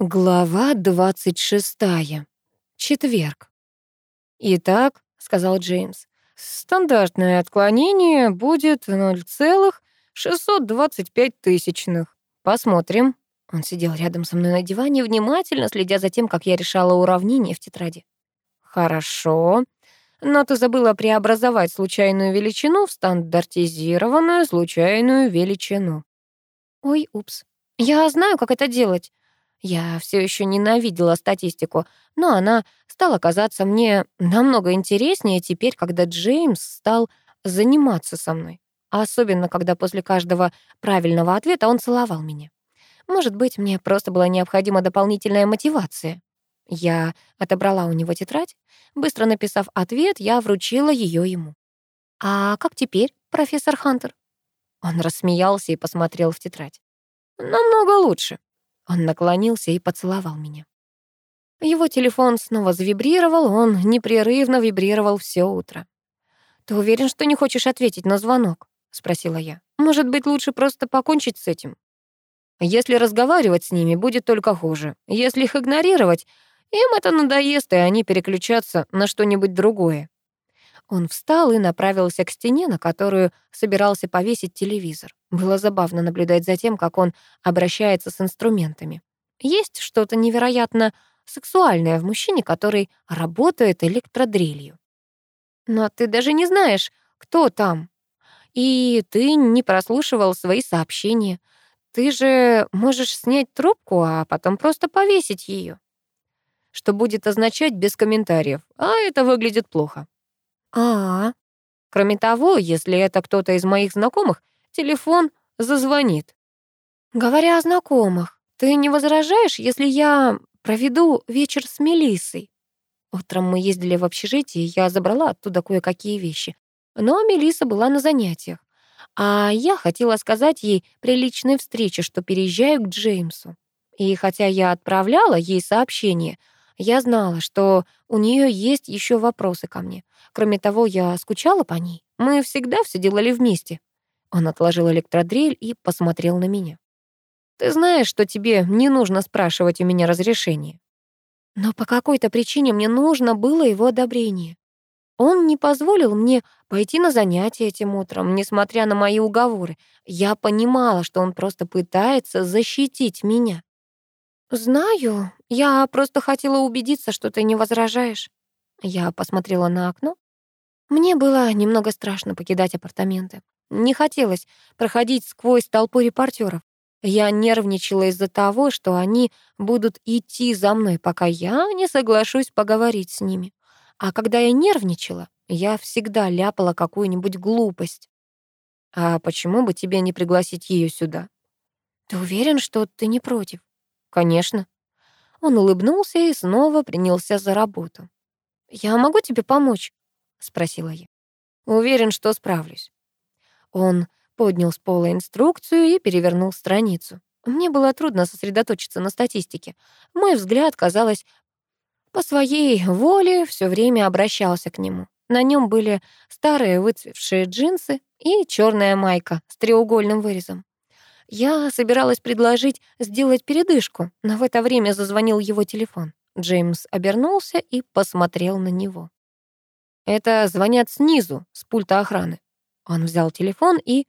Глава 26. Четверг. «Итак», — сказал Джеймс, «стандартное отклонение будет 0,625 тысячных. Посмотрим». Он сидел рядом со мной на диване, внимательно следя за тем, как я решала уравнение в тетради. «Хорошо. Но ты забыла преобразовать случайную величину в стандартизированную случайную величину». «Ой, упс. Я знаю, как это делать». Я все еще ненавидела статистику, но она стала казаться мне намного интереснее теперь, когда Джеймс стал заниматься со мной. Особенно, когда после каждого правильного ответа он целовал меня. Может быть, мне просто была необходима дополнительная мотивация. Я отобрала у него тетрадь. Быстро написав ответ, я вручила ее ему. «А как теперь, профессор Хантер?» Он рассмеялся и посмотрел в тетрадь. «Намного лучше. Он наклонился и поцеловал меня. Его телефон снова завибрировал, он непрерывно вибрировал все утро. «Ты уверен, что не хочешь ответить на звонок?» — спросила я. «Может быть, лучше просто покончить с этим?» «Если разговаривать с ними, будет только хуже. Если их игнорировать, им это надоест, и они переключатся на что-нибудь другое». Он встал и направился к стене, на которую собирался повесить телевизор. Было забавно наблюдать за тем, как он обращается с инструментами. Есть что-то невероятно сексуальное в мужчине, который работает электродрелью. Но ты даже не знаешь, кто там. И ты не прослушивал свои сообщения. Ты же можешь снять трубку, а потом просто повесить ее. Что будет означать без комментариев. А это выглядит плохо. А, Кроме того, если это кто-то из моих знакомых, телефон зазвонит. Говоря о знакомых, ты не возражаешь, если я проведу вечер с Мелиссой? Утром мы ездили в общежитие, я забрала оттуда кое-какие вещи. Но Мелисса была на занятиях. А я хотела сказать ей при личной встрече, что переезжаю к Джеймсу. И хотя я отправляла ей сообщение — я знала, что у нее есть еще вопросы ко мне. Кроме того, я скучала по ней. Мы всегда все делали вместе. Он отложил электродрель и посмотрел на меня. Ты знаешь, что тебе не нужно спрашивать у меня разрешения. Но по какой-то причине мне нужно было его одобрение. Он не позволил мне пойти на занятия этим утром, несмотря на мои уговоры. Я понимала, что он просто пытается защитить меня. «Знаю. Я просто хотела убедиться, что ты не возражаешь». Я посмотрела на окно. Мне было немного страшно покидать апартаменты. Не хотелось проходить сквозь толпу репортеров. Я нервничала из-за того, что они будут идти за мной, пока я не соглашусь поговорить с ними. А когда я нервничала, я всегда ляпала какую-нибудь глупость. «А почему бы тебе не пригласить ее сюда?» «Ты уверен, что ты не против?» «Конечно». Он улыбнулся и снова принялся за работу. «Я могу тебе помочь?» — спросила я. «Уверен, что справлюсь». Он поднял с пола инструкцию и перевернул страницу. Мне было трудно сосредоточиться на статистике. Мой взгляд, казалось, по своей воле все время обращался к нему. На нем были старые выцвевшие джинсы и черная майка с треугольным вырезом. Я собиралась предложить сделать передышку, но в это время зазвонил его телефон. Джеймс обернулся и посмотрел на него. «Это звонят снизу, с пульта охраны». Он взял телефон и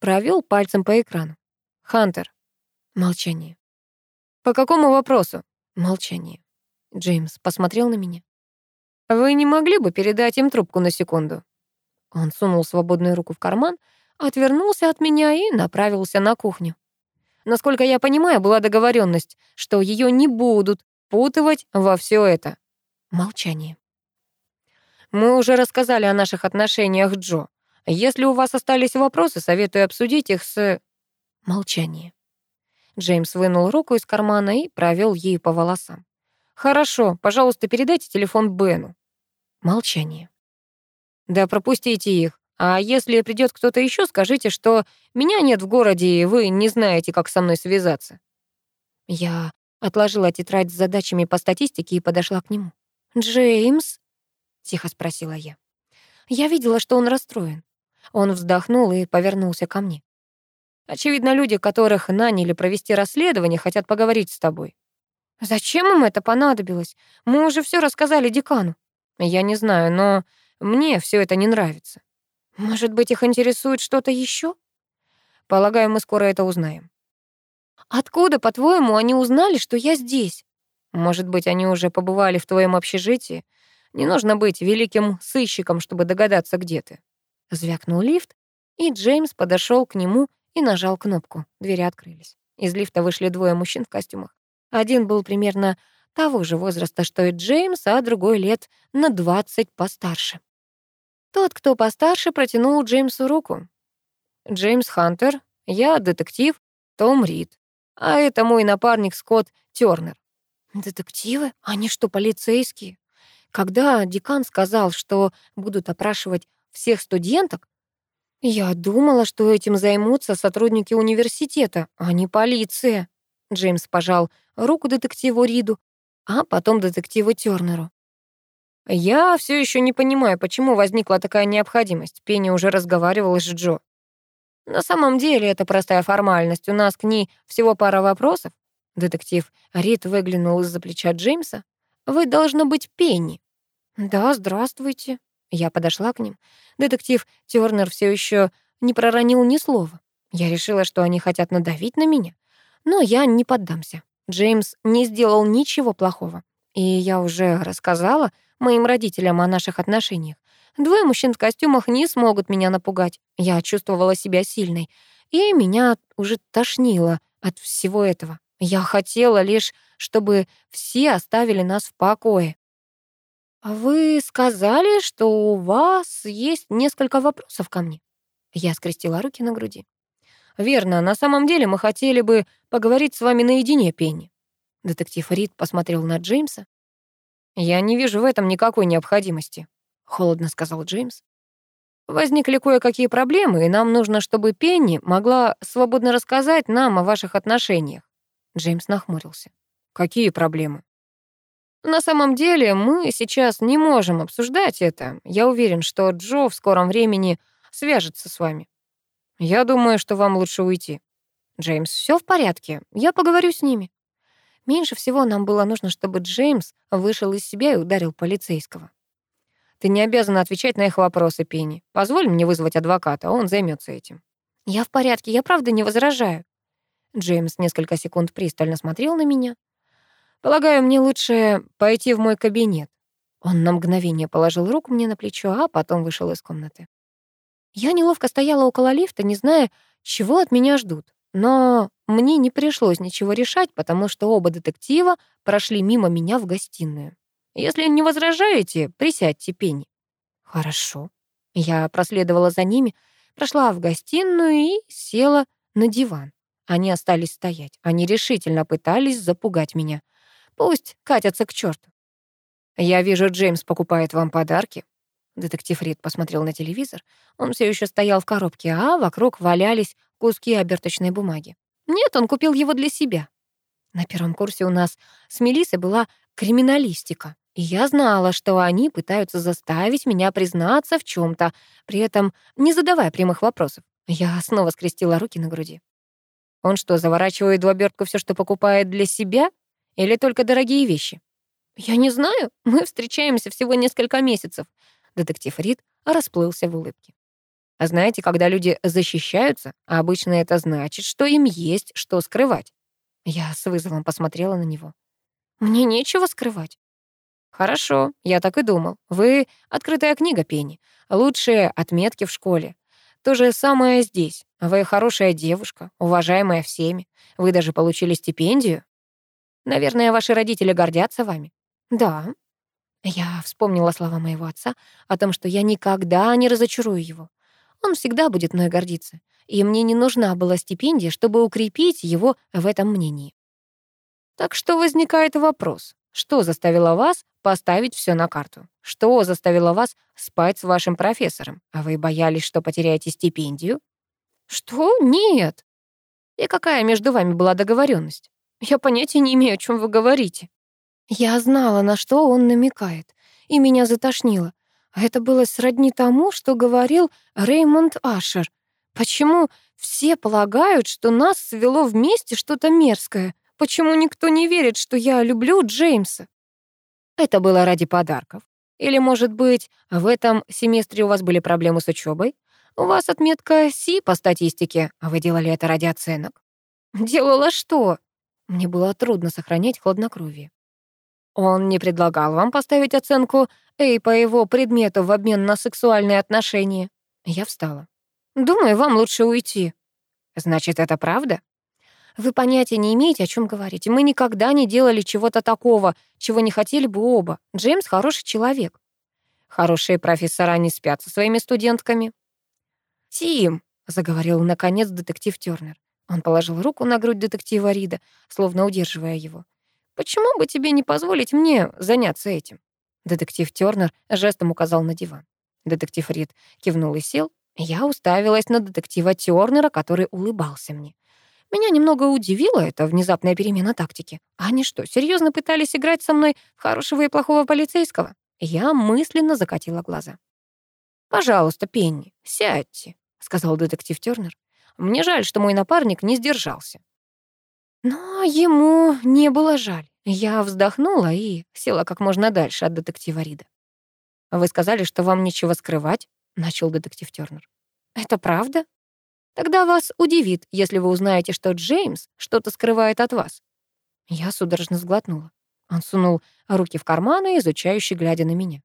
провел пальцем по экрану. «Хантер». Молчание. «По какому вопросу?» Молчание. Джеймс посмотрел на меня. «Вы не могли бы передать им трубку на секунду?» Он сунул свободную руку в карман отвернулся от меня и направился на кухню. Насколько я понимаю, была договоренность, что ее не будут путывать во все это. Молчание. Мы уже рассказали о наших отношениях, Джо. Если у вас остались вопросы, советую обсудить их с... Молчание. Джеймс вынул руку из кармана и провел ею по волосам. «Хорошо, пожалуйста, передайте телефон Бену». Молчание. «Да пропустите их. А если придет кто-то еще, скажите, что меня нет в городе, и вы не знаете, как со мной связаться». Я отложила тетрадь с задачами по статистике и подошла к нему. «Джеймс?» — тихо спросила я. Я видела, что он расстроен. Он вздохнул и повернулся ко мне. «Очевидно, люди, которых наняли провести расследование, хотят поговорить с тобой». Зачем им это понадобилось? Мы уже все рассказали декану. Я не знаю, но мне все это не нравится. Может быть, их интересует что-то еще? Полагаю, мы скоро это узнаем. Откуда, по-твоему, они узнали, что я здесь? Может быть, они уже побывали в твоем общежитии? Не нужно быть великим сыщиком, чтобы догадаться, где ты. Звякнул лифт, и Джеймс подошел к нему и нажал кнопку. Двери открылись. Из лифта вышли двое мужчин в костюмах. Один был примерно того же возраста, что и Джеймс, а другой лет на 20 постарше. Тот, кто постарше, протянул Джеймсу руку. «Джеймс Хантер, я детектив Том Рид, а это мой напарник Скотт Тёрнер». «Детективы? Они что, полицейские?» Когда декан сказал, что будут опрашивать всех студенток, я думала, что этим займутся сотрудники университета, а не полиция. Джеймс пожал руку детективу Риду, а потом детективу Тёрнеру. Я все еще не понимаю, почему возникла такая необходимость. Пенни уже разговаривала с Джо. На самом деле это простая формальность. У нас к ней всего пара вопросов. Детектив Рид выглянул из-за плеча Джеймса. Вы должно быть Пенни. Да, здравствуйте. Я подошла к ним. Детектив Тёрнер все еще не проронил ни слова. Я решила, что они хотят надавить на меня. Но я не поддамся. Джеймс не сделал ничего плохого. И я уже рассказала моим родителям о наших отношениях. Двое мужчин в костюмах не смогут меня напугать. Я чувствовала себя сильной. И меня уже тошнило от всего этого. Я хотела лишь, чтобы все оставили нас в покое. А «Вы сказали, что у вас есть несколько вопросов ко мне?» Я скрестила руки на груди. «Верно, на самом деле мы хотели бы поговорить с вами наедине, Пенни». Детектив Рид посмотрел на Джеймса. «Я не вижу в этом никакой необходимости», — холодно сказал Джеймс. «Возникли кое-какие проблемы, и нам нужно, чтобы Пенни могла свободно рассказать нам о ваших отношениях». Джеймс нахмурился. «Какие проблемы?» На самом деле, мы сейчас не можем обсуждать это. Я уверен, что Джо в скором времени свяжется с вами. Я думаю, что вам лучше уйти. Джеймс, все в порядке. Я поговорю с ними. Меньше всего нам было нужно, чтобы Джеймс вышел из себя и ударил полицейского. Ты не обязана отвечать на их вопросы, Пенни. Позволь мне вызвать адвоката, он займется этим. Я в порядке, я правда не возражаю. Джеймс несколько секунд пристально смотрел на меня. Полагаю, мне лучше пойти в мой кабинет. Он на мгновение положил руку мне на плечо, а потом вышел из комнаты. Я неловко стояла около лифта, не зная, чего от меня ждут. Но мне не пришлось ничего решать, потому что оба детектива прошли мимо меня в гостиную. Если не возражаете, присядьте, Пенни. Хорошо. Я проследовала за ними, прошла в гостиную и села на диван. Они остались стоять. Они решительно пытались запугать меня. Пусть катятся к черту. Я вижу, Джеймс покупает вам подарки. Детектив Рид посмотрел на телевизор. Он все еще стоял в коробке, а вокруг валялись куски оберточной бумаги. Нет, он купил его для себя. На первом курсе у нас с Мелиссой была криминалистика. И я знала, что они пытаются заставить меня признаться в чем то при этом не задавая прямых вопросов. Я снова скрестила руки на груди. Он что, заворачивает в обертку все, что покупает для себя? Или только дорогие вещи? Я не знаю. Мы встречаемся всего несколько месяцев. Детектив Рид расплылся в улыбке. А знаете, когда люди защищаются, обычно это значит, что им есть что скрывать. Я с вызовом посмотрела на него. Мне нечего скрывать. Хорошо, я так и думал. Вы открытая книга, Пенни. Лучшие отметки в школе. То же самое здесь. Вы хорошая девушка, уважаемая всеми. Вы даже получили стипендию. Наверное, ваши родители гордятся вами. Да. Я вспомнила слова моего отца о том, что я никогда не разочарую его. Он всегда будет мной гордиться. И мне не нужна была стипендия, чтобы укрепить его в этом мнении. Так что возникает вопрос. Что заставило вас поставить все на карту? Что заставило вас спать с вашим профессором? А вы боялись, что потеряете стипендию? Что? Нет. И какая между вами была договоренность? Я понятия не имею, о чем вы говорите. Я знала, на что он намекает, и меня затошнило. А это было сродни тому, что говорил Реймонд Ашер. Почему все полагают, что нас свело вместе что-то мерзкое? почему никто не верит, что я люблю Джеймса? Это было ради подарков. Или, может быть, в этом семестре у вас были проблемы с учебой? У вас отметка Си по статистике, а вы делали это ради оценок. Делала что? Мне было трудно сохранять хладнокровие. Он не предлагал вам поставить оценку «Эй» по его предмету в обмен на сексуальные отношения. Я встала. Думаю, вам лучше уйти. Значит, это правда? Вы понятия не имеете, о чем говорите. Мы никогда не делали чего-то такого, чего не хотели бы оба. Джеймс хороший человек. Хорошие профессора не спят со своими студентками. «Тим», — заговорил наконец детектив Тёрнер. Он положил руку на грудь детектива Рида, словно удерживая его. «Почему бы тебе не позволить мне заняться этим?» Детектив Тёрнер жестом указал на диван. Детектив Рид кивнул и сел. Я уставилась на детектива Тёрнера, который улыбался мне. Меня немного удивила эта внезапная перемена тактики. Они что, серьезно пытались играть со мной в хорошего и плохого полицейского? Я мысленно закатила глаза. «Пожалуйста, Пенни, сядьте», — сказал детектив Тёрнер. «Мне жаль, что мой напарник не сдержался». Но ему не было жаль. Я вздохнула и села как можно дальше от детектива Рида. «Вы сказали, что вам нечего скрывать?» — начал детектив Тёрнер. «Это правда? Тогда вас удивит, если вы узнаете, что Джеймс что-то скрывает от вас». Я судорожно сглотнула. Он сунул руки в карманы, изучающий, глядя на меня.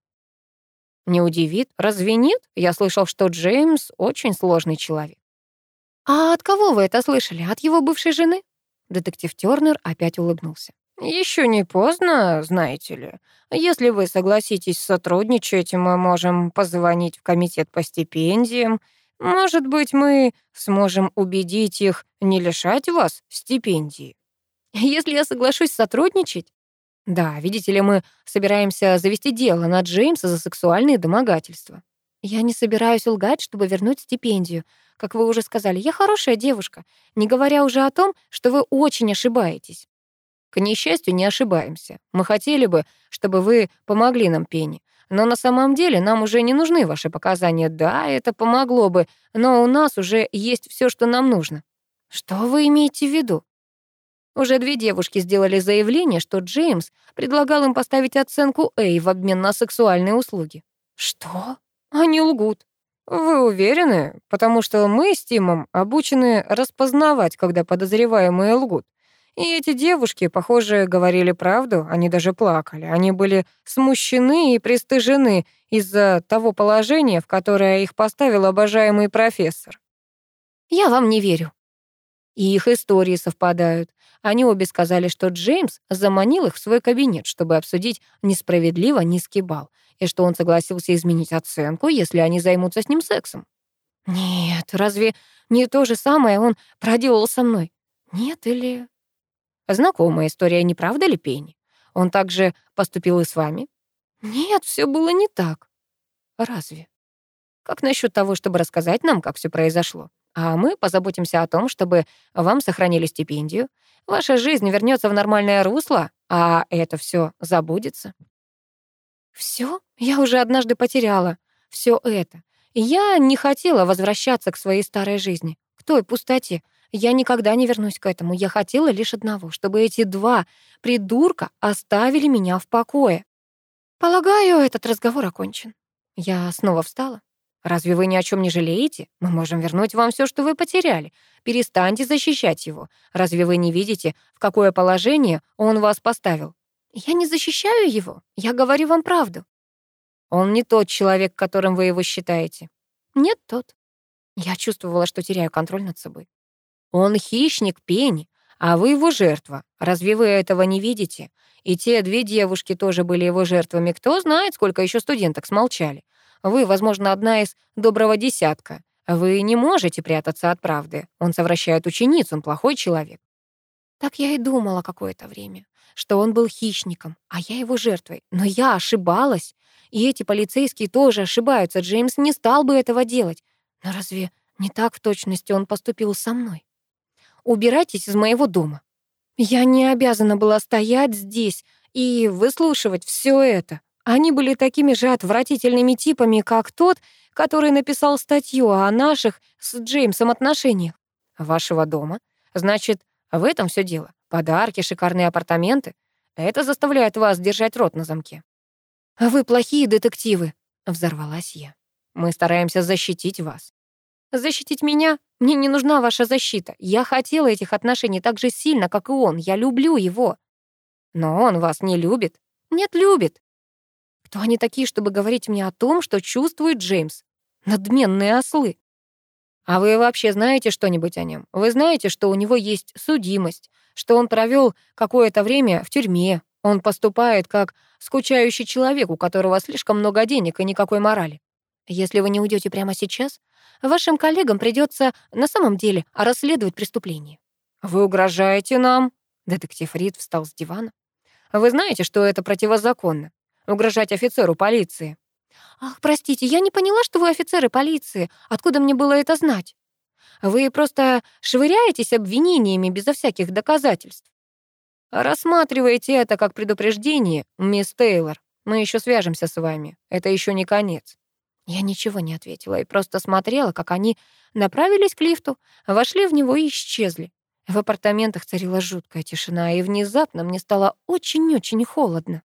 «Не удивит? Разве нет? Я слышал, что Джеймс очень сложный человек». «А от кого вы это слышали? От его бывшей жены?» Детектив Тёрнер опять улыбнулся. Еще не поздно, знаете ли. Если вы согласитесь сотрудничать, мы можем позвонить в комитет по стипендиям. Может быть, мы сможем убедить их не лишать вас стипендии. Если я соглашусь сотрудничать? Да, видите ли, мы собираемся завести дело на Джеймса за сексуальные домогательства. Я не собираюсь лгать, чтобы вернуть стипендию. Как вы уже сказали, я хорошая девушка, не говоря уже о том, что вы очень ошибаетесь. К несчастью, не ошибаемся. Мы хотели бы, чтобы вы помогли нам, Пенни. Но на самом деле нам уже не нужны ваши показания. Да, это помогло бы, но у нас уже есть все, что нам нужно. Что вы имеете в виду? Уже две девушки сделали заявление, что Джеймс предлагал им поставить оценку A в обмен на сексуальные услуги. Что? Они лгут. Вы уверены? Потому что мы с Тимом обучены распознавать, когда подозреваемые лгут. И эти девушки, похоже, говорили правду, они даже плакали. Они были смущены и пристыжены из-за того положения, в которое их поставил обожаемый профессор. «Я вам не верю». И их истории совпадают. Они обе сказали, что Джеймс заманил их в свой кабинет, чтобы обсудить несправедливо низкий балл, и что он согласился изменить оценку, если они займутся с ним сексом. Нет, разве не то же самое он проделал со мной? Нет или... Знакомая история, не правда ли, Пенни? Он также поступил и с вами? Нет, все было не так. Разве? Как насчет того, чтобы рассказать нам, как все произошло? А мы позаботимся о том, чтобы вам сохранили стипендию. Ваша жизнь вернется в нормальное русло, а это все забудется. Все? Я уже однажды потеряла все это. Я не хотела возвращаться к своей старой жизни, к той пустоте, я никогда не вернусь к этому. Я хотела лишь одного, чтобы эти два придурка оставили меня в покое. Полагаю, этот разговор окончен. Я снова встала. Разве вы ни о чем не жалеете? Мы можем вернуть вам все, что вы потеряли. Перестаньте защищать его. Разве вы не видите, в какое положение он вас поставил? Я не защищаю его. Я говорю вам правду. Он не тот человек, которым вы его считаете. Нет, тот. Я чувствовала, что теряю контроль над собой. Он хищник Пенни, а вы его жертва. Разве вы этого не видите? И те две девушки тоже были его жертвами. Кто знает, сколько еще студенток смолчали. Вы, возможно, одна из доброго десятка. Вы не можете прятаться от правды. Он совращает учениц, он плохой человек. Так я и думала какое-то время, что он был хищником, а я его жертвой. Но я ошибалась. И эти полицейские тоже ошибаются. Джеймс не стал бы этого делать. Но разве не так в точности он поступил со мной? Убирайтесь из моего дома. Я не обязана была стоять здесь и выслушивать все это. Они были такими же отвратительными типами, как тот, который написал статью о наших с Джеймсом отношениях. Вашего дома? Значит, В этом все дело. Подарки, шикарные апартаменты. Это заставляет вас держать рот на замке. «Вы плохие детективы», — взорвалась я. «Мы стараемся защитить вас». «Защитить меня? Мне не нужна ваша защита. Я хотела этих отношений так же сильно, как и он. Я люблю его». «Но он вас не любит». «Нет, любит». «Кто они такие, чтобы говорить мне о том, что чувствует Джеймс? Надменные ослы». «А вы вообще знаете что-нибудь о нем? Вы знаете, что у него есть судимость, что он провел какое-то время в тюрьме, он поступает как скучающий человек, у которого слишком много денег и никакой морали. Если вы не уйдете прямо сейчас, вашим коллегам придется на самом деле расследовать преступление. Вы угрожаете нам? Детектив Рид встал с дивана. Вы знаете, что это противозаконно? Угрожать офицеру полиции. Ах, простите, я не поняла, что вы офицеры полиции. Откуда мне было это знать? Вы просто швыряетесь обвинениями безо всяких доказательств. Рассматривайте это как предупреждение, мисс Тейлор. Мы еще свяжемся с вами. Это еще не конец. Я ничего не ответила и просто смотрела, как они направились к лифту, вошли в него и исчезли. В апартаментах царила жуткая тишина, и внезапно мне стало очень-очень холодно.